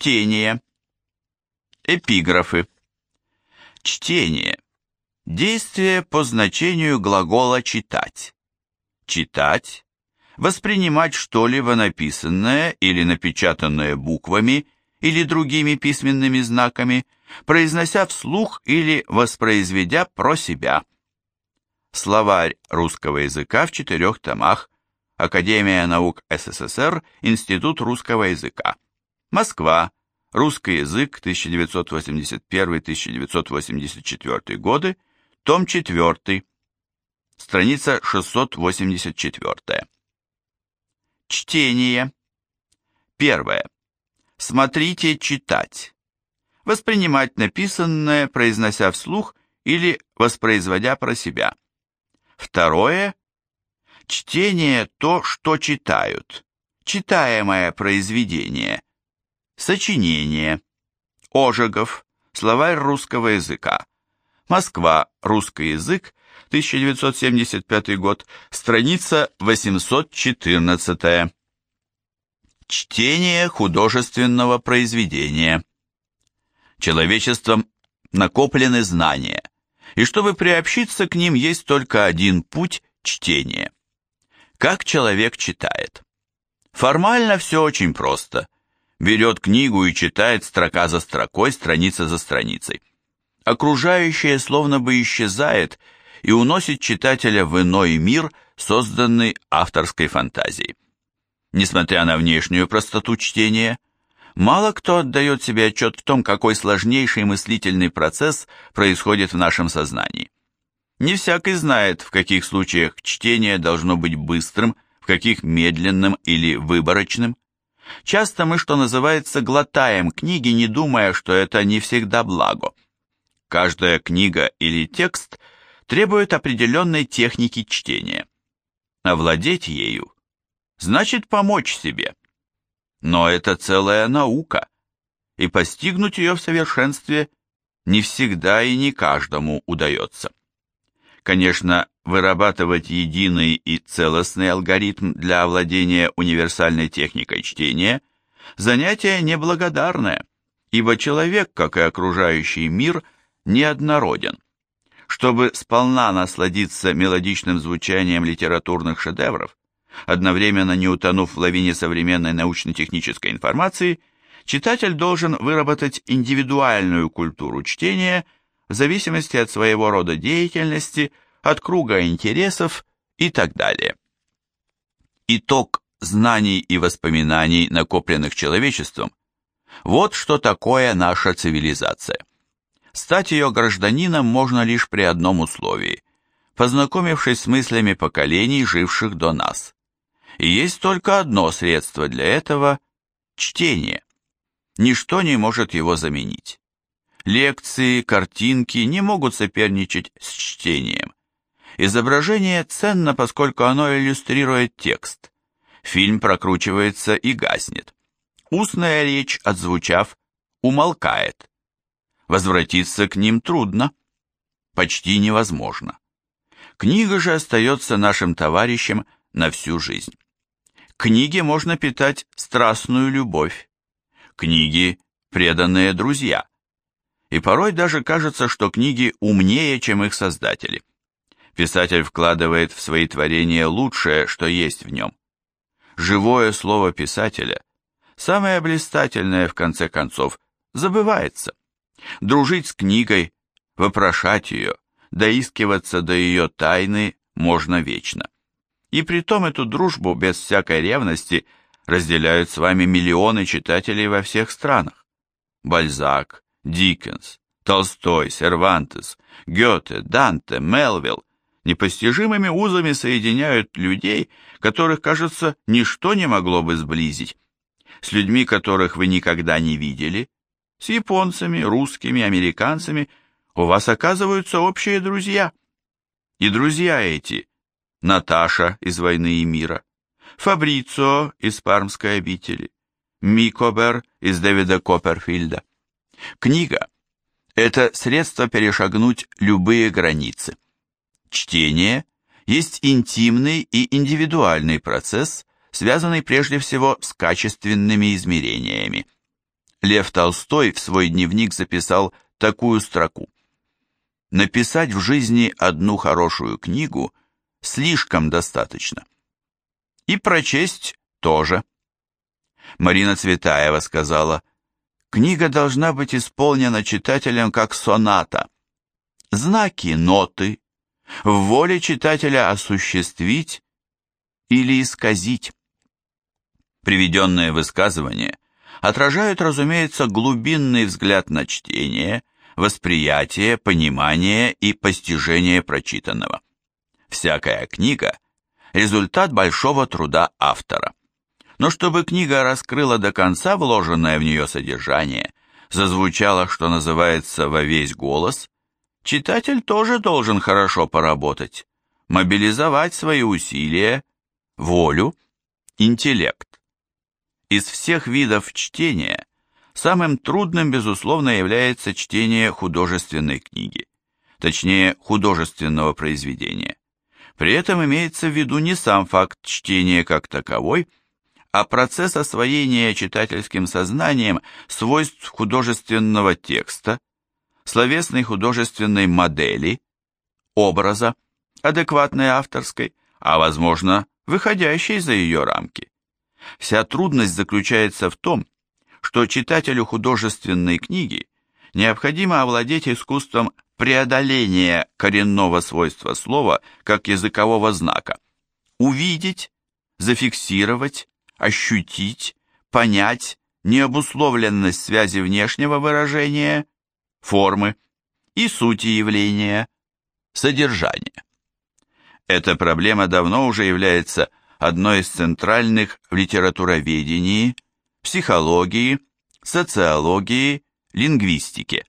Чтение. Эпиграфы. Чтение. Действие по значению глагола «читать». Читать. Воспринимать что-либо написанное или напечатанное буквами или другими письменными знаками, произнося вслух или воспроизведя про себя. Словарь русского языка в четырех томах. Академия наук СССР, Институт русского языка. Москва. Русский язык, 1981-1984 годы, том 4, страница 684. Чтение. Первое. Смотрите читать. Воспринимать написанное, произнося вслух или воспроизводя про себя. Второе. Чтение то, что читают. Читаемое произведение. Сочинение. Ожегов. Словарь русского языка. Москва. Русский язык. 1975 год. Страница 814. Чтение художественного произведения. Человечеством накоплены знания, и чтобы приобщиться к ним, есть только один путь – чтение. Как человек читает? Формально все очень просто – берет книгу и читает строка за строкой, страница за страницей. Окружающее словно бы исчезает и уносит читателя в иной мир, созданный авторской фантазией. Несмотря на внешнюю простоту чтения, мало кто отдает себе отчет в том, какой сложнейший мыслительный процесс происходит в нашем сознании. Не всякий знает, в каких случаях чтение должно быть быстрым, в каких медленным или выборочным. Часто мы, что называется, глотаем книги, не думая, что это не всегда благо. Каждая книга или текст требует определенной техники чтения. Овладеть ею значит помочь себе. Но это целая наука, и постигнуть ее в совершенстве не всегда и не каждому удается. Конечно, вырабатывать единый и целостный алгоритм для овладения универсальной техникой чтения – занятие неблагодарное, ибо человек, как и окружающий мир, неоднороден. Чтобы сполна насладиться мелодичным звучанием литературных шедевров, одновременно не утонув в лавине современной научно-технической информации, читатель должен выработать индивидуальную культуру чтения – в зависимости от своего рода деятельности, от круга интересов и так далее. Итог знаний и воспоминаний, накопленных человечеством, вот что такое наша цивилизация. Стать ее гражданином можно лишь при одном условии – познакомившись с мыслями поколений, живших до нас. И есть только одно средство для этого – чтение. Ничто не может его заменить. Лекции, картинки не могут соперничать с чтением. Изображение ценно, поскольку оно иллюстрирует текст. Фильм прокручивается и гаснет. Устная речь, отзвучав, умолкает. Возвратиться к ним трудно, почти невозможно. Книга же остается нашим товарищем на всю жизнь. Книге можно питать страстную любовь. Книги – преданные друзья и порой даже кажется, что книги умнее, чем их создатели. Писатель вкладывает в свои творения лучшее, что есть в нем. Живое слово писателя, самое блистательное в конце концов, забывается. Дружить с книгой, вопрошать ее, доискиваться до ее тайны можно вечно. И притом эту дружбу без всякой ревности разделяют с вами миллионы читателей во всех странах. Бальзак, Диккенс, Толстой, Сервантес, Гёте, Данте, Мелвилл непостижимыми узами соединяют людей, которых, кажется, ничто не могло бы сблизить, с людьми, которых вы никогда не видели, с японцами, русскими, американцами, у вас оказываются общие друзья. И друзья эти – Наташа из «Войны и мира», Фабрицио из «Пармской обители», Микобер из Дэвида Копперфильда. Книга – это средство перешагнуть любые границы. Чтение есть интимный и индивидуальный процесс, связанный прежде всего с качественными измерениями. Лев Толстой в свой дневник записал такую строку. «Написать в жизни одну хорошую книгу слишком достаточно. И прочесть тоже». Марина Цветаева сказала, «Книга должна быть исполнена читателем как соната. Знаки, ноты, в воле читателя осуществить или исказить». Приведенные высказывания отражают, разумеется, глубинный взгляд на чтение, восприятие, понимание и постижение прочитанного. Всякая книга – результат большого труда автора. Но чтобы книга раскрыла до конца вложенное в нее содержание, зазвучало, что называется, во весь голос, читатель тоже должен хорошо поработать, мобилизовать свои усилия, волю, интеллект. Из всех видов чтения самым трудным, безусловно, является чтение художественной книги, точнее, художественного произведения. При этом имеется в виду не сам факт чтения как таковой, а процесс освоения читательским сознанием свойств художественного текста, словесной художественной модели, образа, адекватной авторской, а, возможно, выходящей за ее рамки. Вся трудность заключается в том, что читателю художественной книги необходимо овладеть искусством преодоления коренного свойства слова как языкового знака, увидеть, зафиксировать, ощутить, понять необусловленность связи внешнего выражения, формы и сути явления, содержания. Эта проблема давно уже является одной из центральных в литературоведении, психологии, социологии, лингвистике.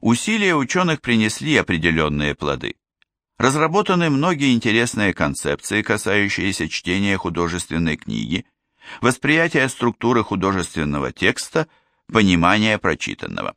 Усилия ученых принесли определенные плоды. Разработаны многие интересные концепции, касающиеся чтения художественной книги, восприятия структуры художественного текста, понимания прочитанного.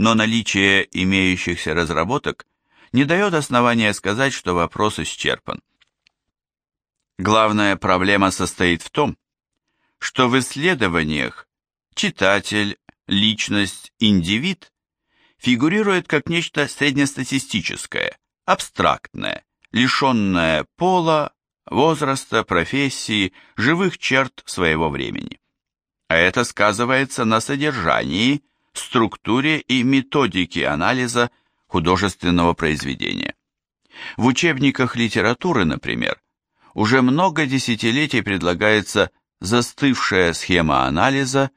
Но наличие имеющихся разработок не дает основания сказать, что вопрос исчерпан. Главная проблема состоит в том, что в исследованиях читатель, личность, индивид фигурирует как нечто среднестатистическое, абстрактное, лишенное пола, возраста, профессии, живых черт своего времени. А это сказывается на содержании, структуре и методике анализа художественного произведения. В учебниках литературы, например, уже много десятилетий предлагается застывшая схема анализа,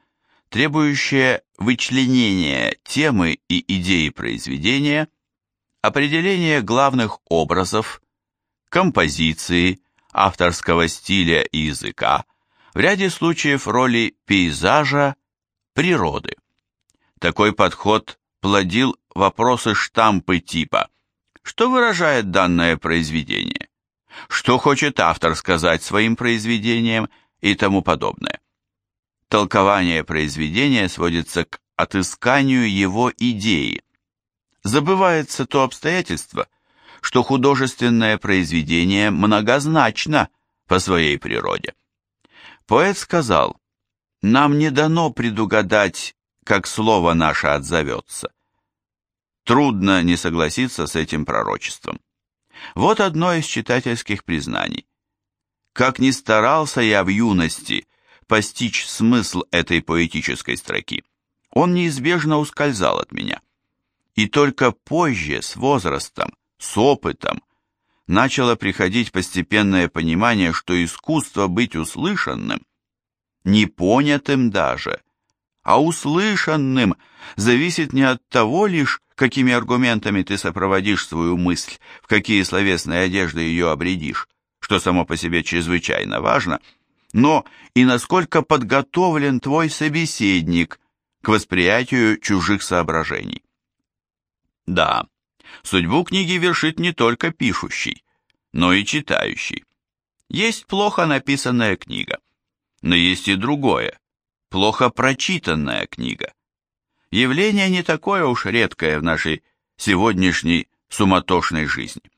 требующая вычленения темы и идеи произведения, определения главных образов, композиции, авторского стиля и языка, в ряде случаев роли пейзажа, природы. Такой подход плодил вопросы штампы типа «Что выражает данное произведение?» что хочет автор сказать своим произведением и тому подобное. Толкование произведения сводится к отысканию его идеи. Забывается то обстоятельство, что художественное произведение многозначно по своей природе. Поэт сказал, «Нам не дано предугадать, как слово наше отзовется». Трудно не согласиться с этим пророчеством. Вот одно из читательских признаний. Как ни старался я в юности постичь смысл этой поэтической строки, он неизбежно ускользал от меня. И только позже, с возрастом, с опытом, начало приходить постепенное понимание, что искусство быть услышанным, непонятым даже, а услышанным зависит не от того лишь, какими аргументами ты сопроводишь свою мысль, в какие словесные одежды ее обредишь, что само по себе чрезвычайно важно, но и насколько подготовлен твой собеседник к восприятию чужих соображений. Да, судьбу книги вершит не только пишущий, но и читающий. Есть плохо написанная книга, но есть и другое, плохо прочитанная книга. Явление не такое уж редкое в нашей сегодняшней суматошной жизни.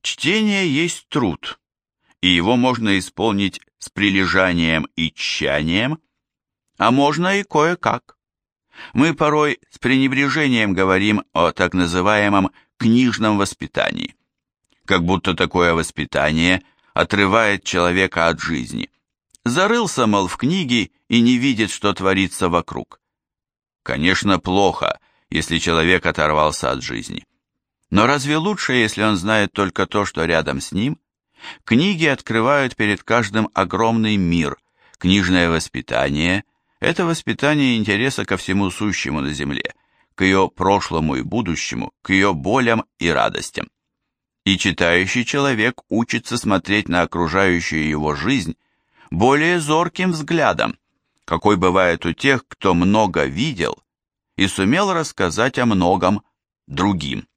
Чтение есть труд, и его можно исполнить с прилежанием и тщанием, А можно и кое-как. Мы порой с пренебрежением говорим о так называемом книжном воспитании. Как будто такое воспитание отрывает человека от жизни. Зарылся, мол, в книги и не видит, что творится вокруг. Конечно, плохо, если человек оторвался от жизни. Но разве лучше, если он знает только то, что рядом с ним? Книги открывают перед каждым огромный мир. Книжное воспитание – это воспитание интереса ко всему сущему на земле, к ее прошлому и будущему, к ее болям и радостям. И читающий человек учится смотреть на окружающую его жизнь более зорким взглядом, какой бывает у тех, кто много видел и сумел рассказать о многом другим.